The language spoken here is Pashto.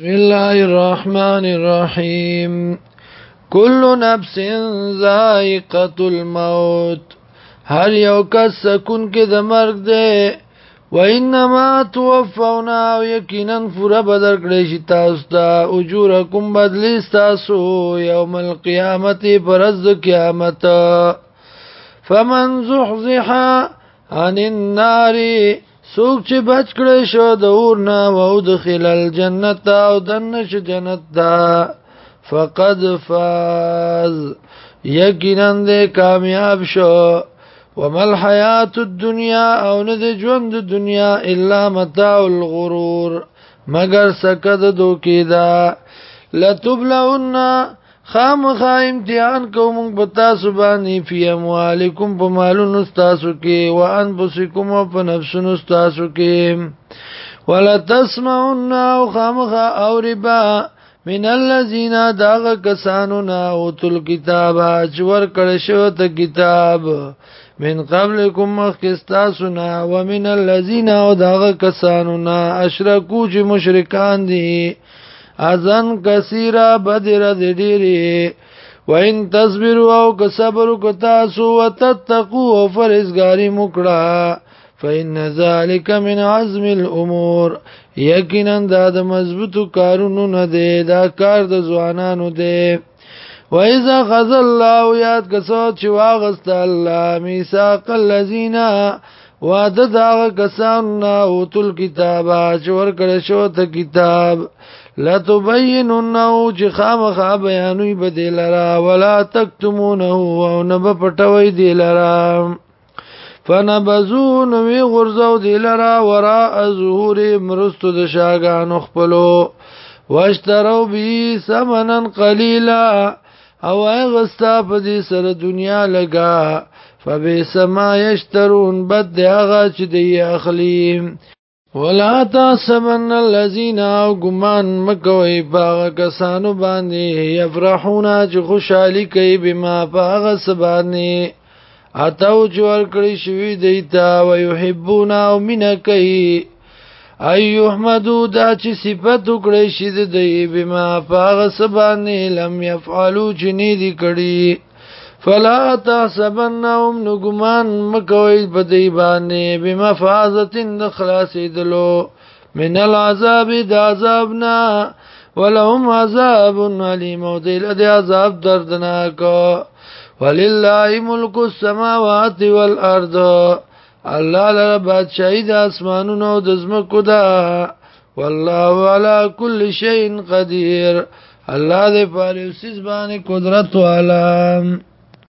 بسم الله الرحمن الرحيم كل نفس ذائقة الموت هر یو کس سکون کې د مرګ دی و انما توفون او یقینا بدر کړی شي تاسو ته اجورکم بدلی تاسو یوم القیامت پرز قیامت فمن زحزح عن النار سوک چې بچ کړی شو د اور نه او د خلل جنت او دنش جنت دا فقد فاز یقینا دې کامیاب شو ومل حیات الدنیا او نه د ژوند دنیا الا متاع الغرور مگر سکد دوکیدا لتبلون خامخا امتحان کوم په تاسو باندې فی اموالکم په مالونو تاسو کې او انفسکم په نفسونو تاسو کې ولا تسمعن او خامخا او ربا من الذین داغ کسانو نا اوتل کتاب اجور کړه شو ته کتاب من قبلکم مخکستاسو نا ومن الذین او داغ کسانو نا اشرکو چې مشرکان دي ازن کثیره بدر دډيري وان تصبروا او که صبر کو تاسو وتتقوا او فرزګاری مکړه فإن ذلك من عزم الأمور یقینا دا د مضبوطو کارونو نه دی دا کار د ځوانانو دی وإذا خذ الله یاد کسو چې واغست الله میثاق الذين واده دا کسان نه اوتل کتاب چې ورکړ شو ته کتاب لا تبیننه چې خامخا بیانوي بدې لرا ولا تکتمونه او نه پټوي دی لرا فنبذو نوی غرزو دی لرا ورا ظهور مرستو د شاګانو خپلو واشترو بی سمنن قلیلا او غستا په دې سره دنیا لگا فبئس ما یشترون بد دی هغه چې دی اخلي ولا تاسمن الذين غمان مکوې باغ کسانو باندې یفرحون چې خوشحالي کوي بما باغ سبانه اتو جوړ کړی شوی دیتا و یحبون او مینا کوي ایحمدو دا چې صفت وکړی شي دی بما باغ سبانه لم يفعلوا جنې دی کړی فلا تحسبنهم نګمان مکوې بدی باندې بمفازتن د خلاصې دلو من العذاب د عذابنا ولهم عذاب علیم او دل د عذاب دردناک ولله ملک السماوات والارض الله لره بادشاہي د اسمانونو او د زمکو ده والله على كل شيء قدير الله دې په لوسیز باندې قدرت والا